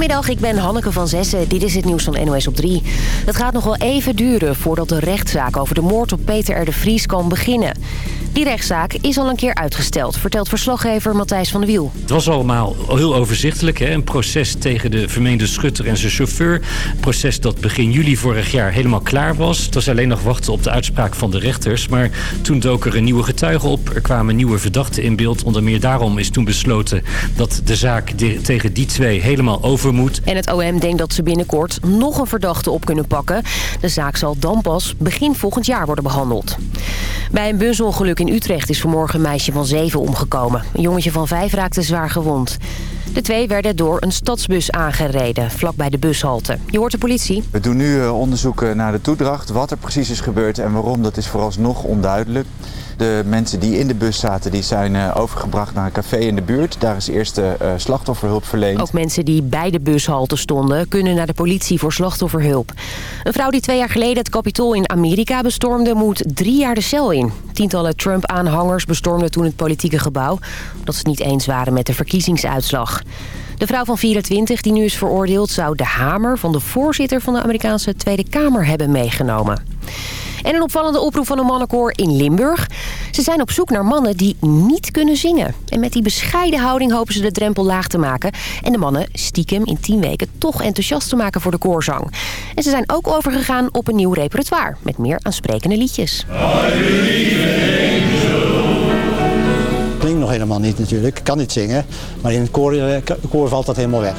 Goedemiddag, ik ben Hanneke van Zessen. Dit is het nieuws van NOS op 3. Het gaat nog wel even duren voordat de rechtszaak over de moord op Peter R. de Vries kan beginnen. Die rechtszaak is al een keer uitgesteld, vertelt verslaggever Matthijs van der Wiel. Het was allemaal heel overzichtelijk. Hè? Een proces tegen de vermeende schutter en zijn chauffeur. Een proces dat begin juli vorig jaar helemaal klaar was. Het was alleen nog wachten op de uitspraak van de rechters. Maar toen dook er een nieuwe getuige op. Er kwamen nieuwe verdachten in beeld. Onder meer daarom is toen besloten dat de zaak tegen die twee helemaal over moet. En het OM denkt dat ze binnenkort nog een verdachte op kunnen pakken. De zaak zal dan pas begin volgend jaar worden behandeld. Bij een busongeluk in Utrecht is vanmorgen een meisje van zeven omgekomen. Een jongetje van vijf raakte zwaar gewond. De twee werden door een stadsbus aangereden, vlakbij de bushalte. Je hoort de politie. We doen nu eh, onderzoeken naar de toedracht. Wat er precies is gebeurd en waarom, dat is vooralsnog onduidelijk. De mensen die in de bus zaten, die zijn eh, overgebracht naar een café in de buurt. Daar is eerst de slachtofferhulp verleend. Ook mensen die bij de bushalte stonden, kunnen naar de politie voor slachtofferhulp. Een vrouw die twee jaar geleden het kapitool in Amerika bestormde, moet drie jaar de cel in. Tientallen Trump-aanhangers bestormden toen het politieke gebouw... omdat ze het niet eens waren met de verkiezingsuitslag. De vrouw van 24, die nu is veroordeeld... zou de hamer van de voorzitter van de Amerikaanse Tweede Kamer hebben meegenomen. En een opvallende oproep van een mannenkoor in Limburg. Ze zijn op zoek naar mannen die niet kunnen zingen. En met die bescheiden houding hopen ze de drempel laag te maken. En de mannen stiekem in tien weken toch enthousiast te maken voor de koorzang. En ze zijn ook overgegaan op een nieuw repertoire. Met meer aansprekende liedjes. Klinkt nog helemaal niet natuurlijk. Kan niet zingen. Maar in het koor, eh, koor valt dat helemaal weg.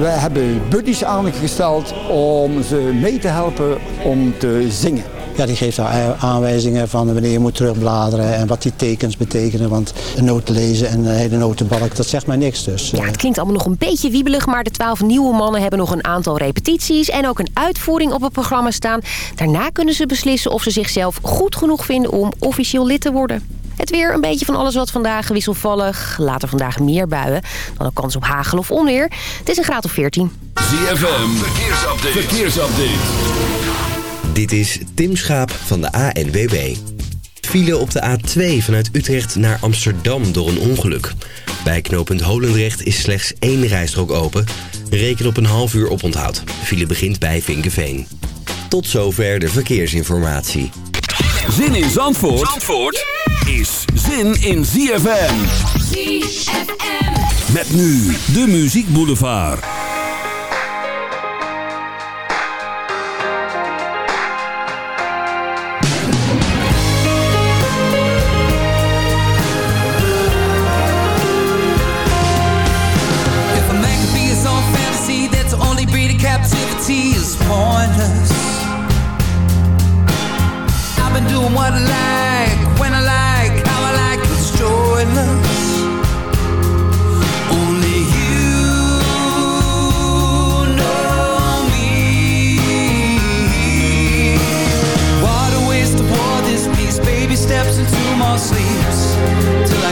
Wij hebben buddies aangesteld om ze mee te helpen om te zingen. Ja, die geeft daar aanwijzingen van wanneer je moet terugbladeren en wat die tekens betekenen. Want een noot lezen en een hele notenbalk, dat zegt mij niks dus. Ja, het klinkt allemaal nog een beetje wiebelig, maar de twaalf nieuwe mannen hebben nog een aantal repetities en ook een uitvoering op het programma staan. Daarna kunnen ze beslissen of ze zichzelf goed genoeg vinden om officieel lid te worden. Het weer een beetje van alles wat vandaag wisselvallig. Later vandaag meer buien. Dan ook kans op hagel of onweer. Het is een graad of 14. ZFM, verkeersupdate. verkeersupdate. Dit is Tim Schaap van de ANWB. File op de A2 vanuit Utrecht naar Amsterdam door een ongeluk. Bij knooppunt Holendrecht is slechts één rijstrook open. Reken op een half uur oponthoud. File begint bij Vinkenveen. Tot zover de verkeersinformatie. Zin in Zandvoort, Zandvoort is zin in ZFM. ZFM. Met nu de Muziek Boulevard. Captivity is pointless. I've been doing what I like, when I like, how I like, it's joyless. Only you know me. What a waste of war this piece Baby steps into my sleeps Till I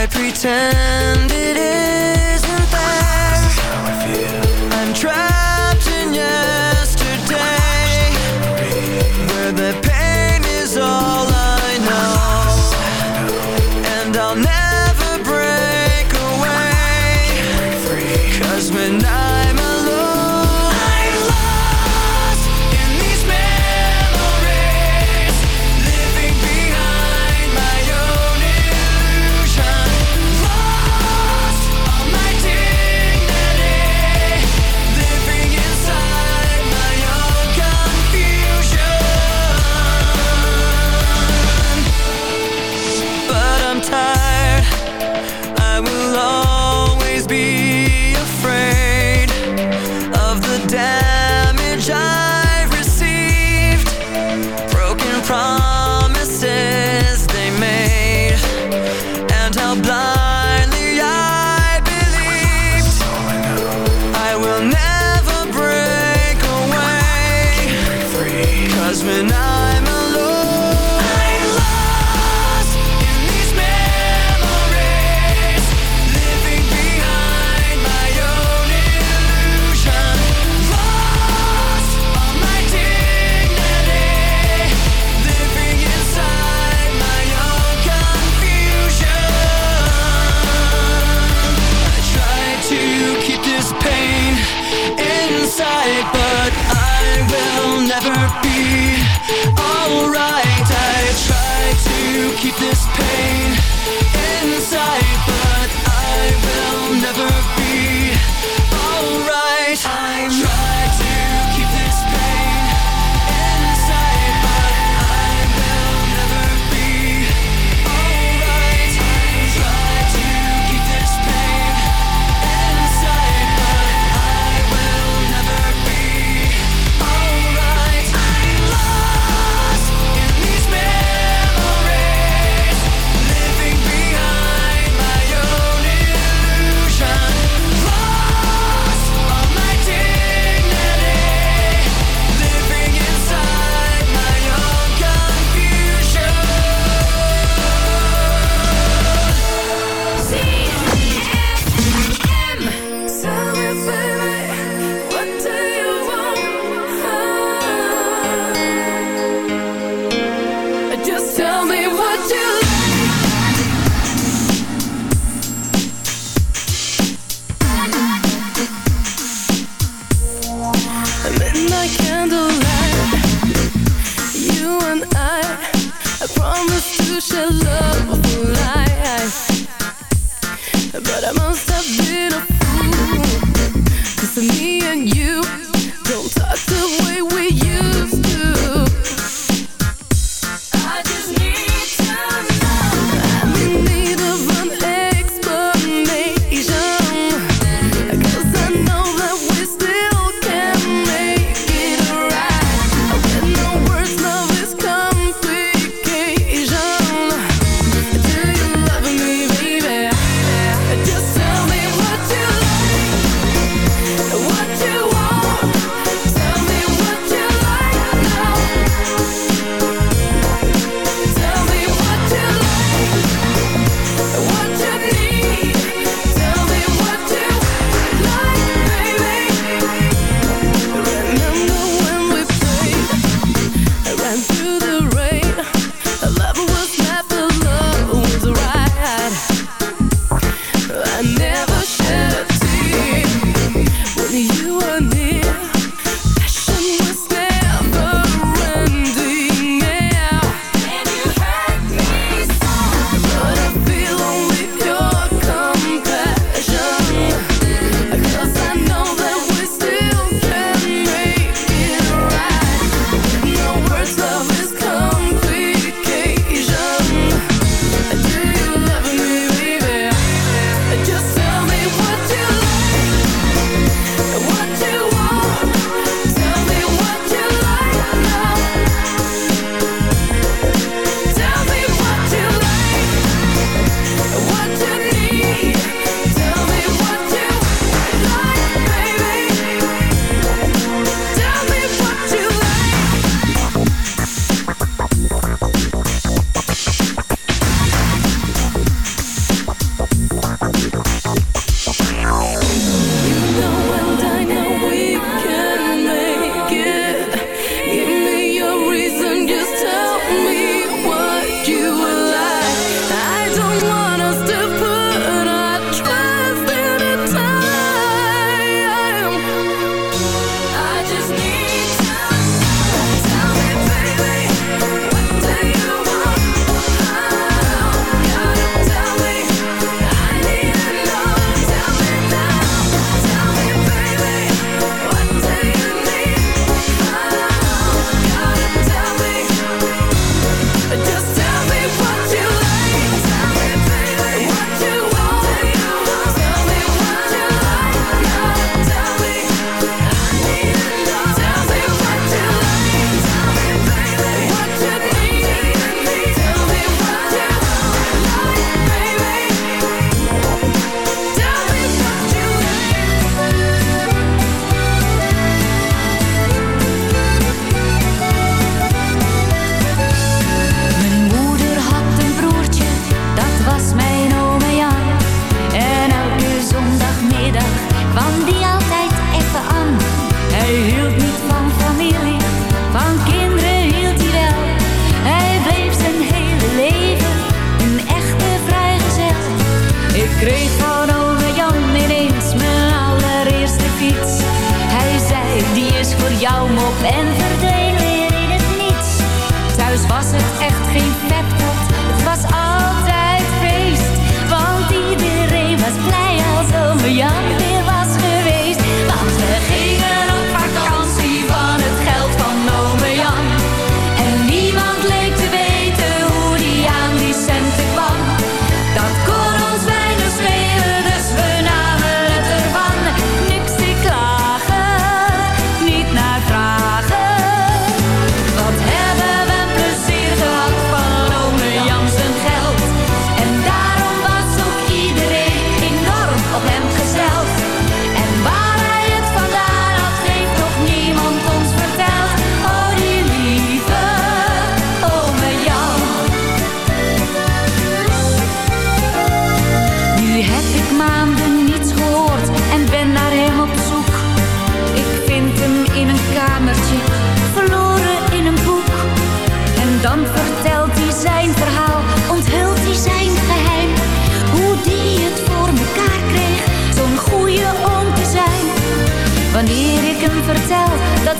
I pretend it. isn't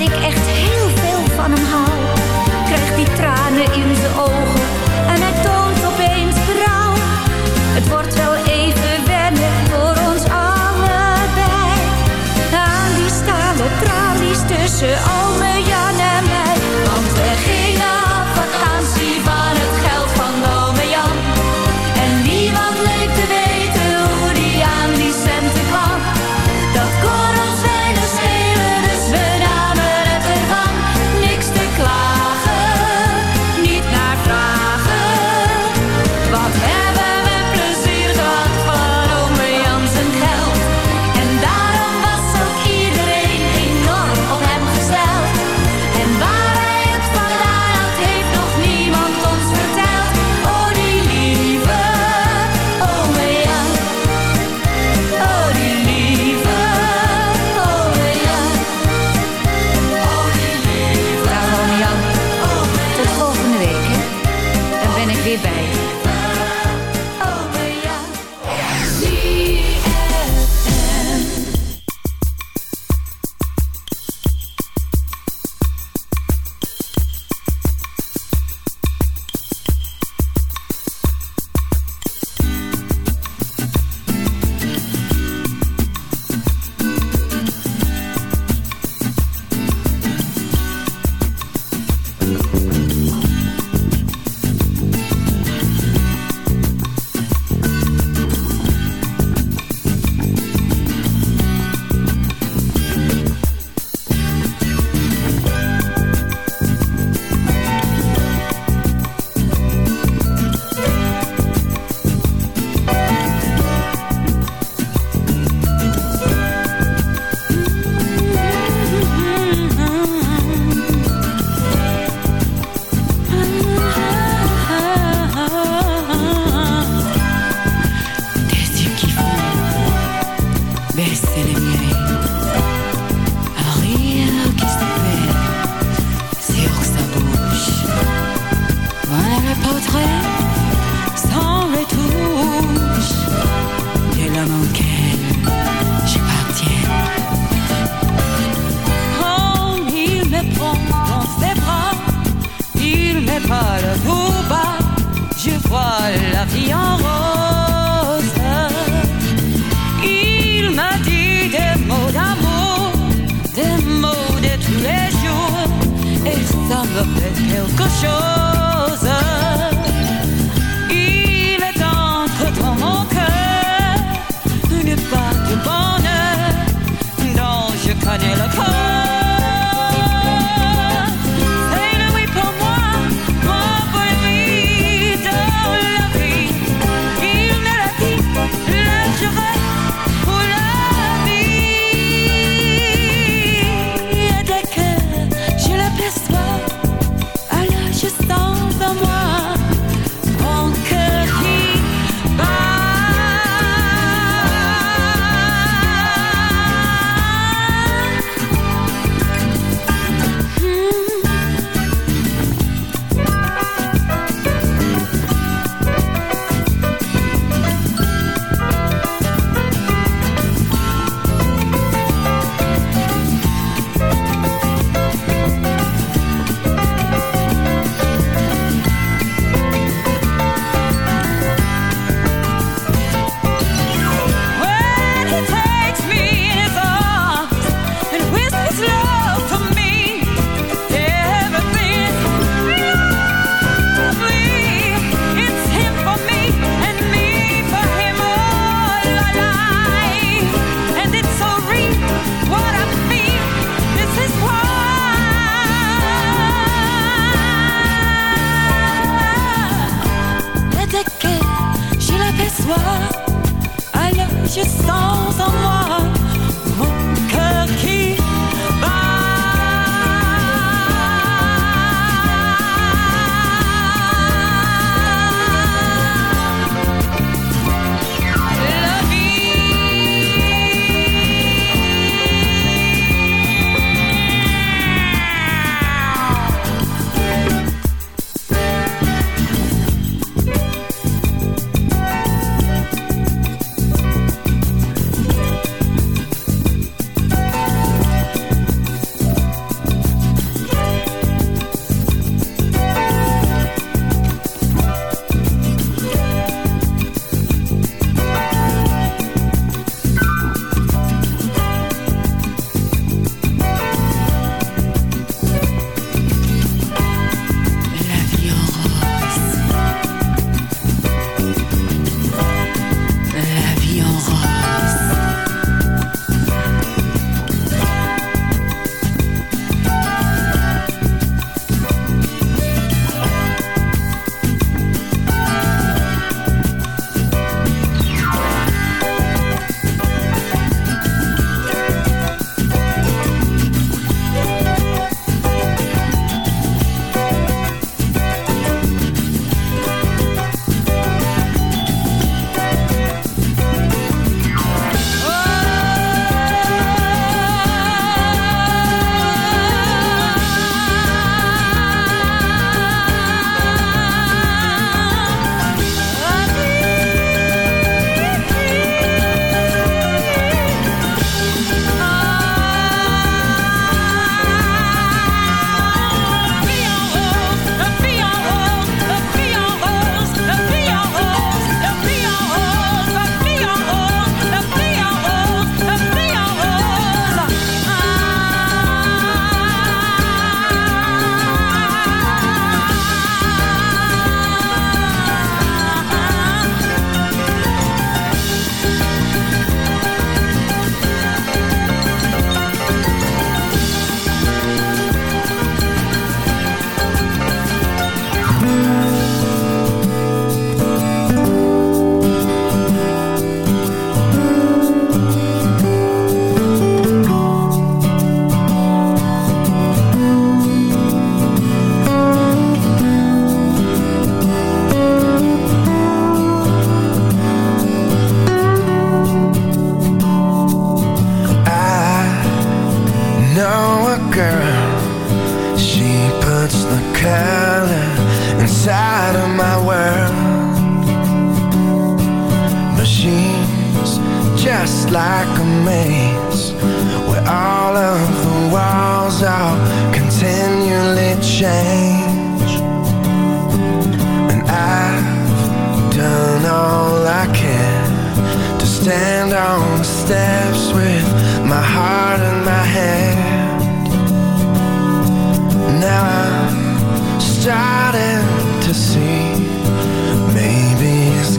ik echt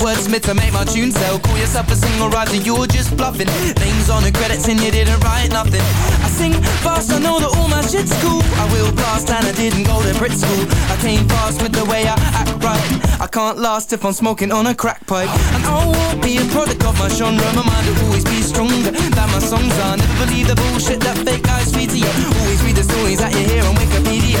wordsmith to make my tune sell. Call yourself a single writer, you're just bluffing. Names on the credits and you didn't write nothing. Sing fast, I know that all my shit's cool. I will blast and I didn't go to Brit school. I came fast with the way I act right. I can't last if I'm smoking on a crack pipe. And I won't be a product of my genre. My mind will always be stronger than my songs are. Never believe the bullshit that fake guys feed to you. Always read the stories that you hear on Wikipedia.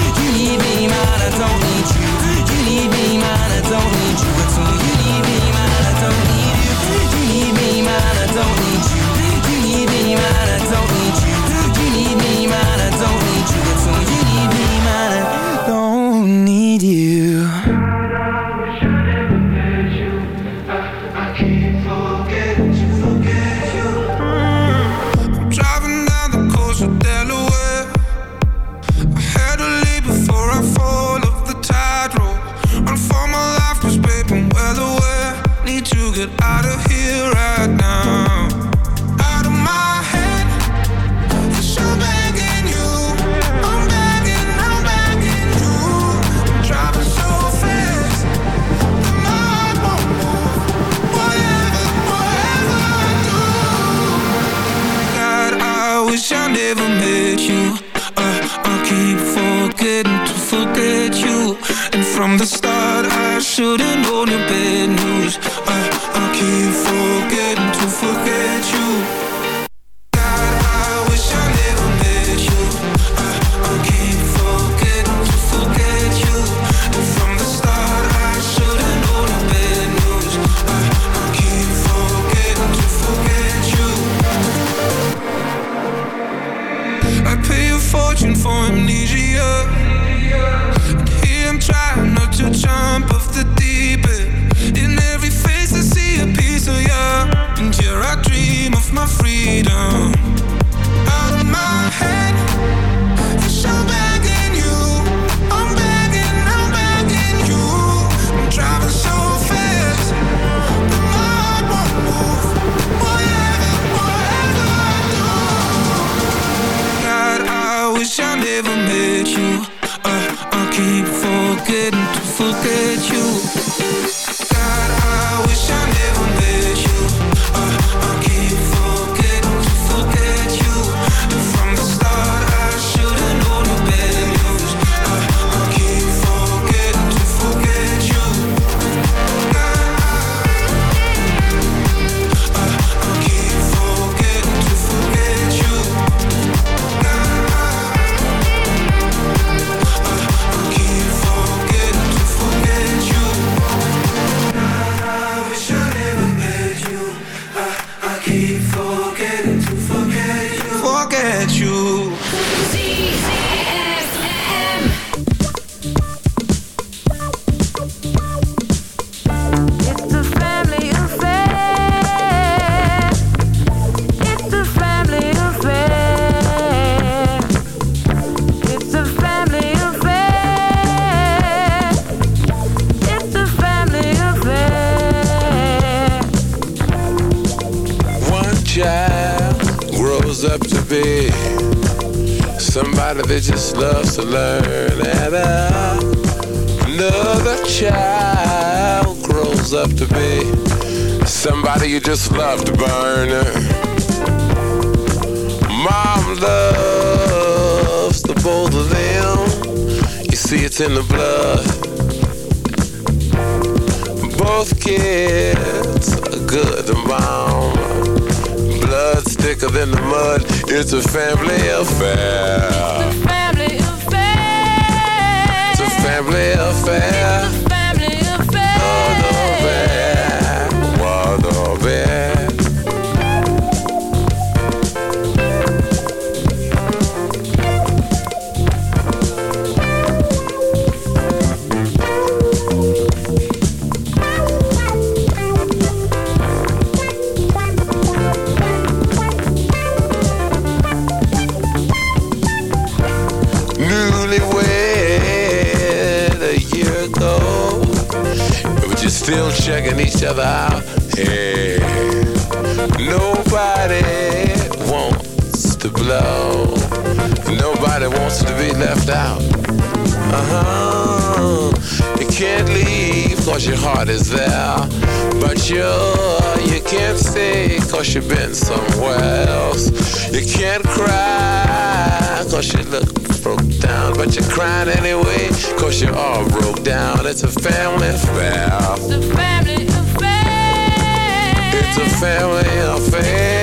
fast. she been somewhere else. You can't cry, cause you look broke down, but you're crying anyway, cause you're all broke down. It's a family affair. It's a family affair. It's a family affair.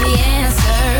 The answer.